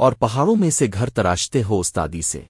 اور پہاڑوں میں سے گھر تراشتے ہو استادی سے۔